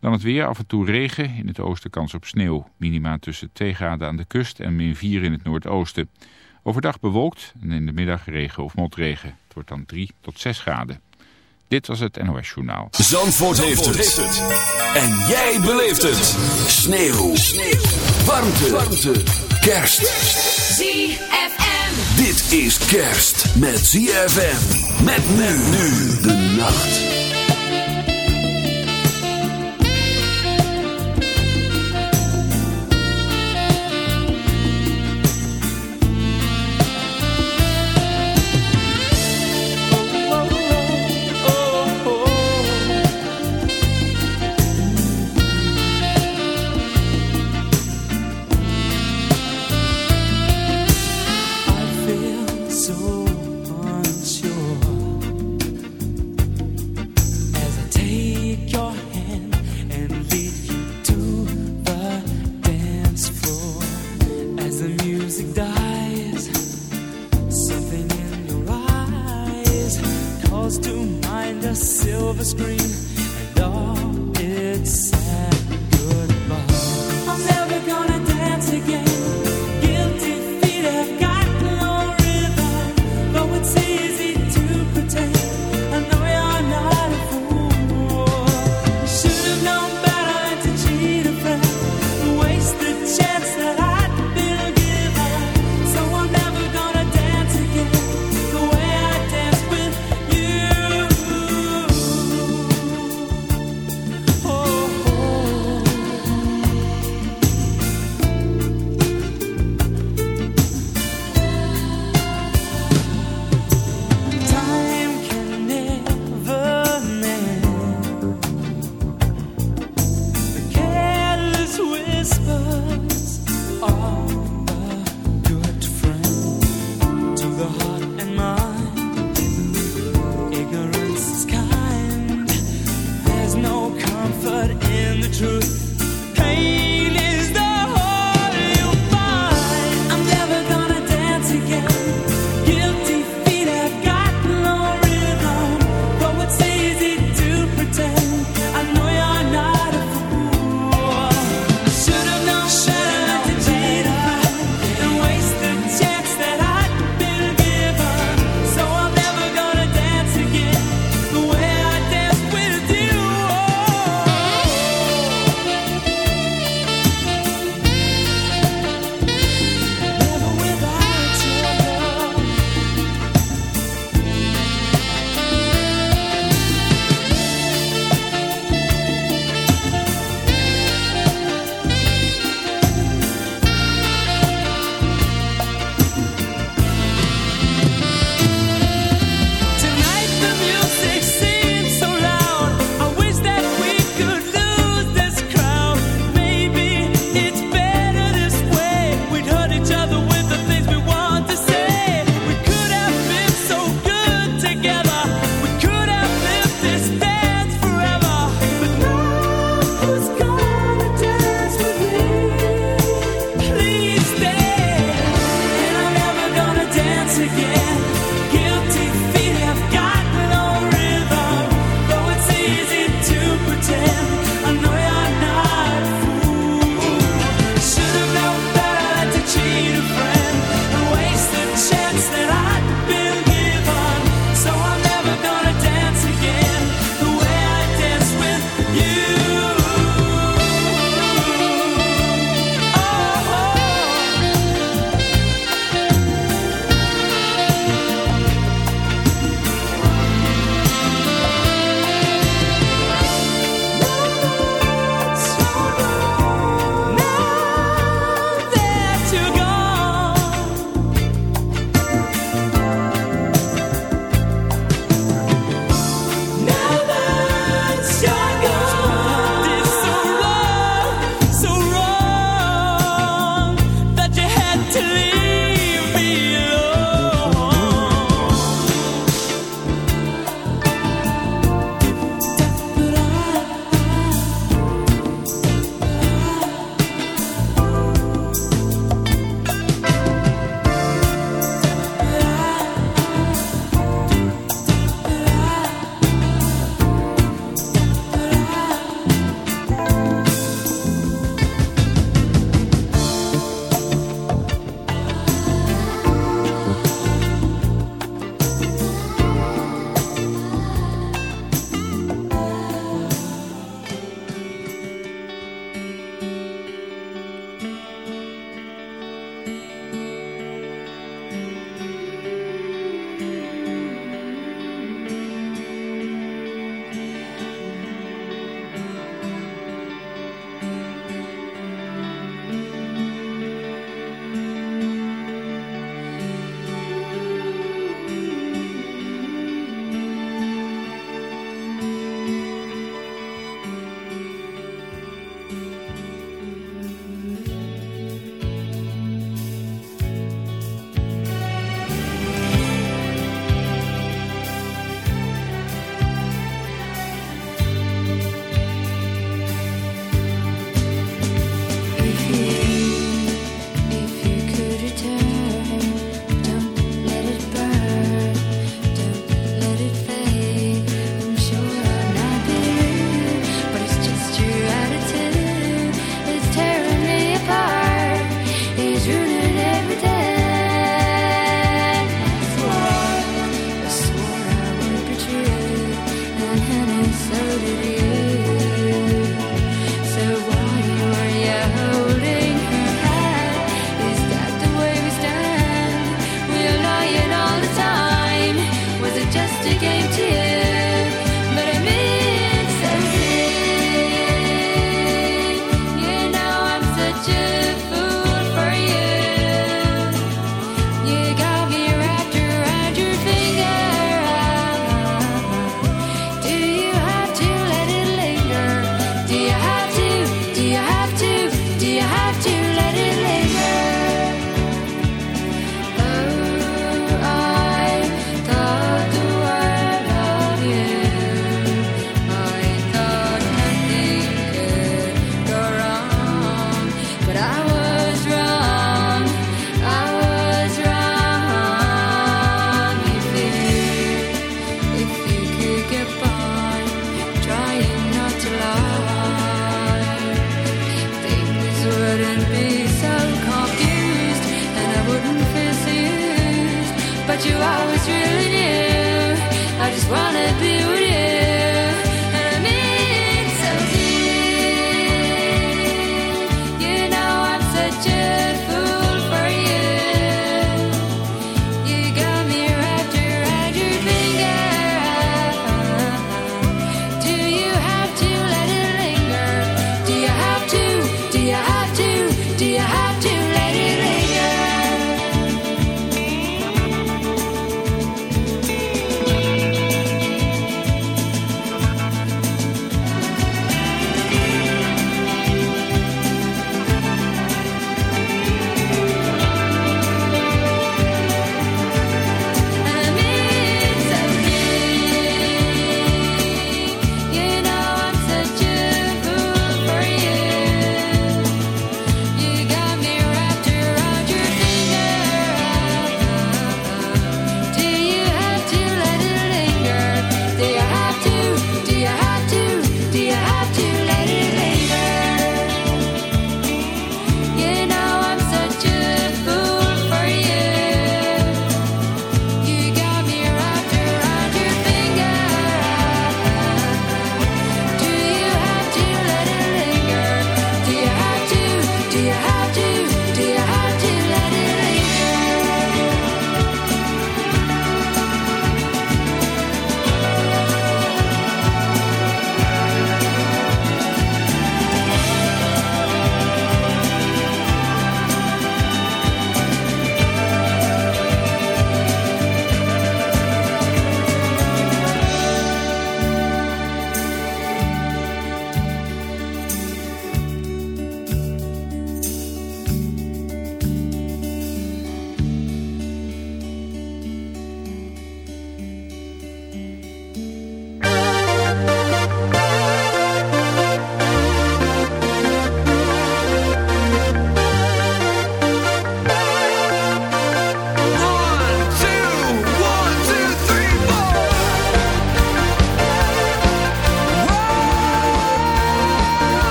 Dan het weer, af en toe regen. In het oosten kans op sneeuw. Minima tussen 2 graden aan de kust en min 4 in het noordoosten. Overdag bewolkt en in de middag regen of motregen. Het wordt dan 3 tot 6 graden. Dit was het NOS Journaal. Zandvoort, heeft, het. En jij beleeft het. Sneeuw. sneeuw. Warmte. Warmte. Kerst. ZFM. Dit is kerst met ZFM. Met men nu de nacht.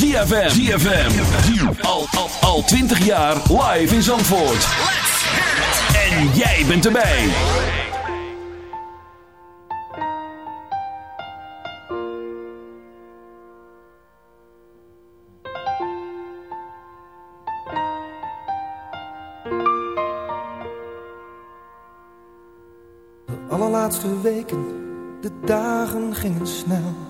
ZFM. ZFM. Al, al, al 20 jaar live in Zandvoort. En jij bent erbij. De allerlaatste weken, de dagen gingen snel.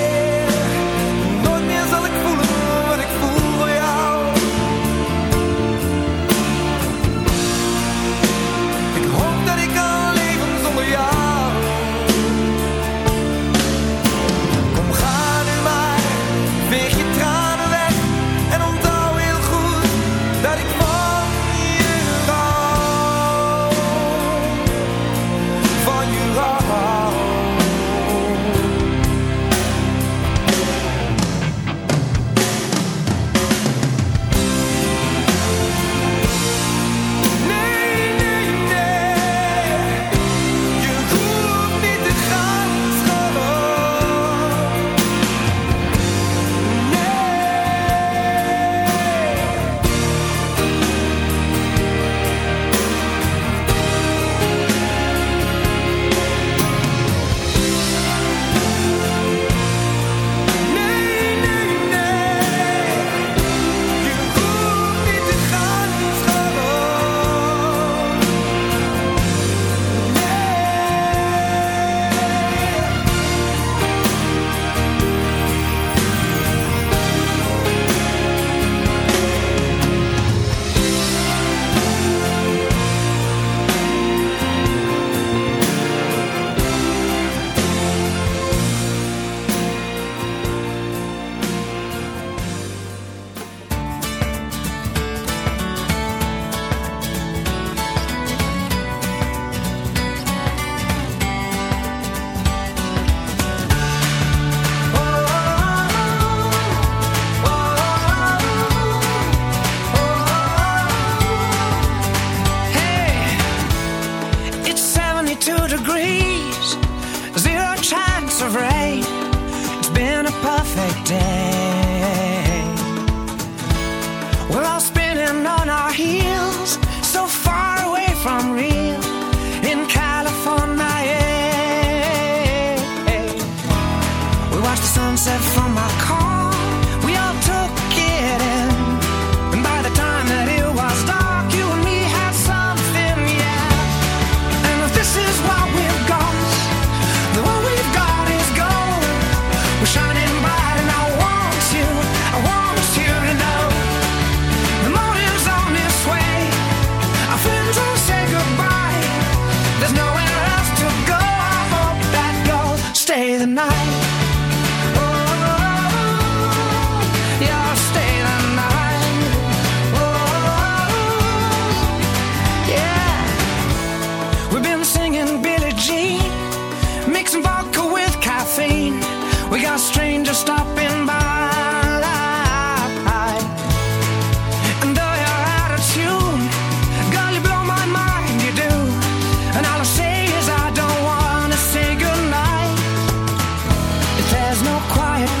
quiet.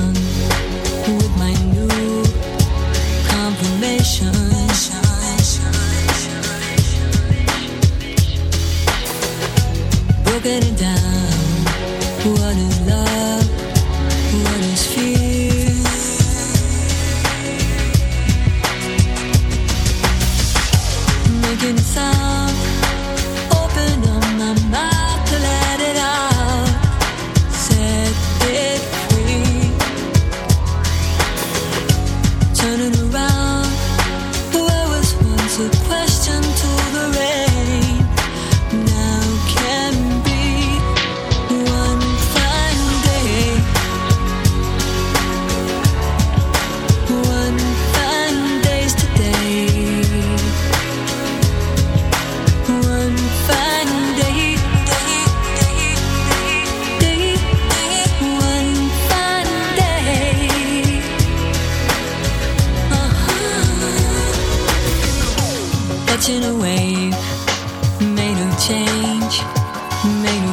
Put it down.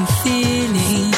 feeling.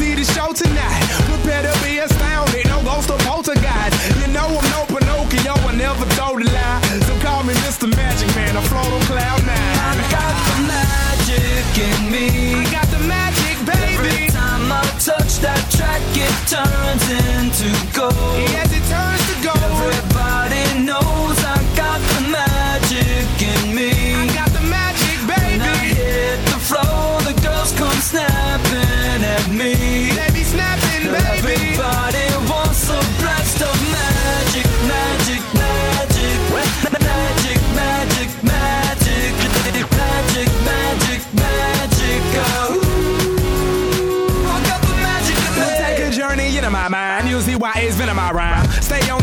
see the show tonight. Prepare to be astounded. No ghost or poltergeist. You know I'm no Pinocchio. I never told a lie. So call me Mr. Magic Man. I float on cloud nine. I got the magic in me. I got the magic, baby. Every time I touch that track, it turns into gold. Yeah, Stay on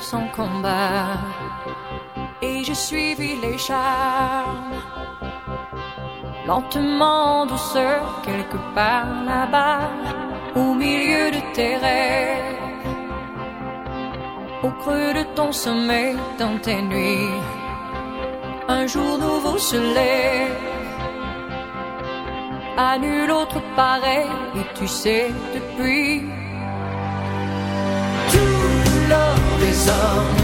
son combat. Et je suivis les charmes. Lentement, en douceur, quelque part là-bas, au milieu de tes rêves. Au creux de ton sommeil, dans tes nuits, un jour nouveau se lève. À nul autre pareil, et tu sais depuis some.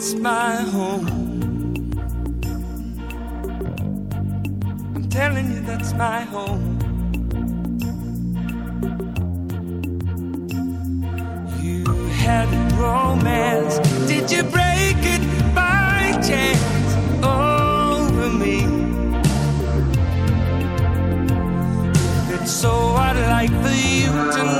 it's my home. I'm telling you, that's my home. You had a romance, did you break it by chance over me? It's so I'd like for you to know.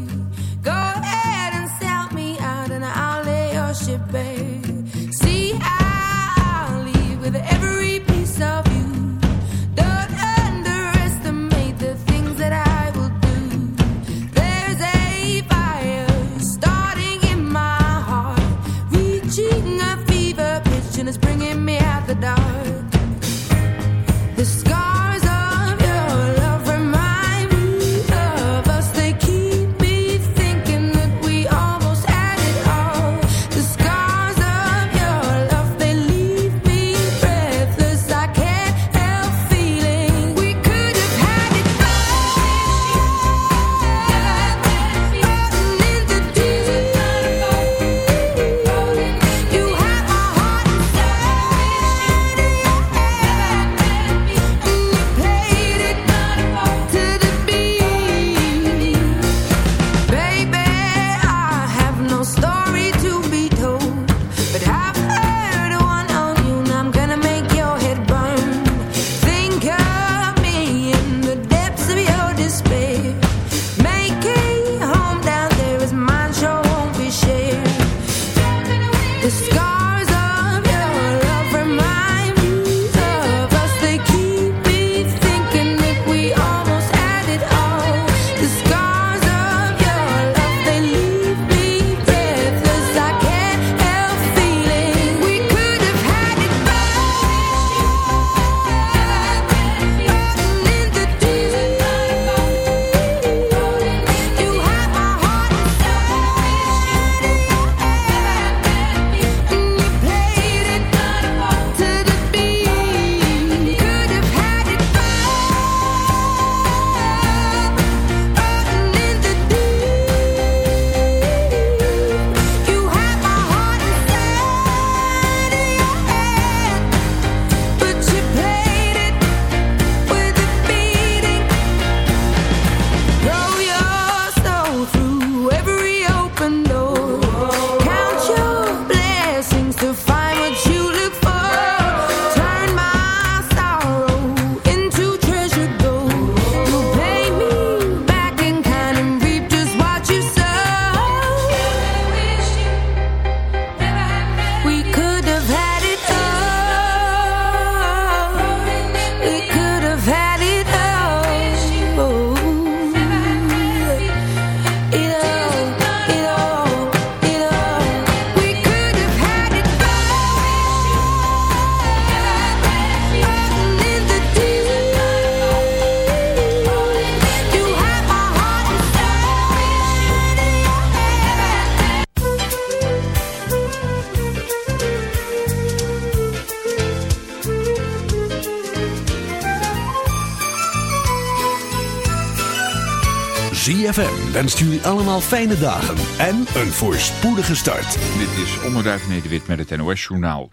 Wenst jullie allemaal fijne dagen en een voorspoedige start. Dit is Onderduif Nederwit met het NOS-journaal.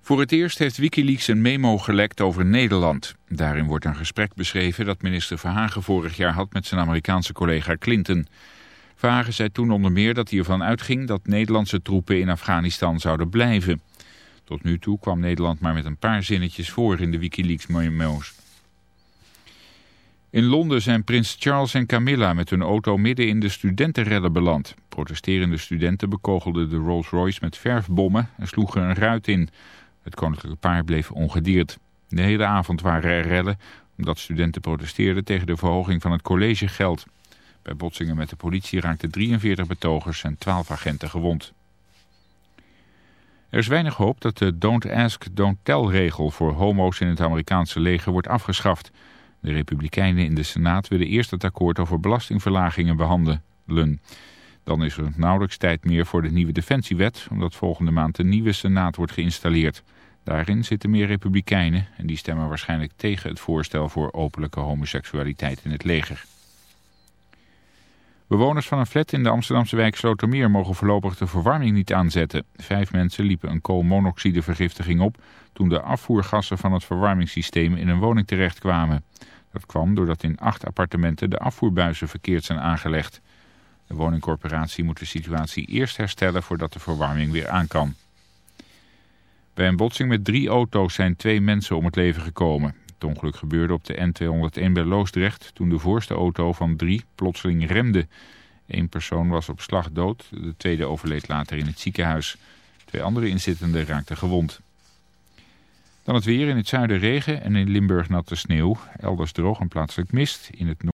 Voor het eerst heeft Wikileaks een memo gelekt over Nederland. Daarin wordt een gesprek beschreven dat minister Verhagen vorig jaar had met zijn Amerikaanse collega Clinton. Verhagen zei toen onder meer dat hij ervan uitging dat Nederlandse troepen in Afghanistan zouden blijven. Tot nu toe kwam Nederland maar met een paar zinnetjes voor in de Wikileaks-memo's. In Londen zijn prins Charles en Camilla met hun auto midden in de studentenredder beland. Protesterende studenten bekogelden de Rolls-Royce met verfbommen en sloegen een ruit in. Het koninklijke paar bleef ongedierd. De hele avond waren er rellen omdat studenten protesteerden tegen de verhoging van het collegegeld. Bij botsingen met de politie raakten 43 betogers en 12 agenten gewond. Er is weinig hoop dat de Don't Ask, Don't Tell regel voor homo's in het Amerikaanse leger wordt afgeschaft. De Republikeinen in de Senaat willen eerst het akkoord over belastingverlagingen behandelen. Dan is er nauwelijks tijd meer voor de nieuwe defensiewet, omdat volgende maand de nieuwe Senaat wordt geïnstalleerd. Daarin zitten meer Republikeinen en die stemmen waarschijnlijk tegen het voorstel voor openlijke homoseksualiteit in het leger. Bewoners van een flat in de Amsterdamse wijk Slotermeer mogen voorlopig de verwarming niet aanzetten. Vijf mensen liepen een koolmonoxidevergiftiging op toen de afvoergassen van het verwarmingssysteem in een woning terechtkwamen. Dat kwam doordat in acht appartementen de afvoerbuizen verkeerd zijn aangelegd. De woningcorporatie moet de situatie eerst herstellen voordat de verwarming weer aan kan. Bij een botsing met drie auto's zijn twee mensen om het leven gekomen. Het ongeluk gebeurde op de N201 bij Loosdrecht toen de voorste auto van drie plotseling remde. Eén persoon was op slag dood, de tweede overleed later in het ziekenhuis. Twee andere inzittenden raakten gewond. Dan het weer in het zuiden regen en in Limburg natte sneeuw. Elders droog en plaatselijk mist. In het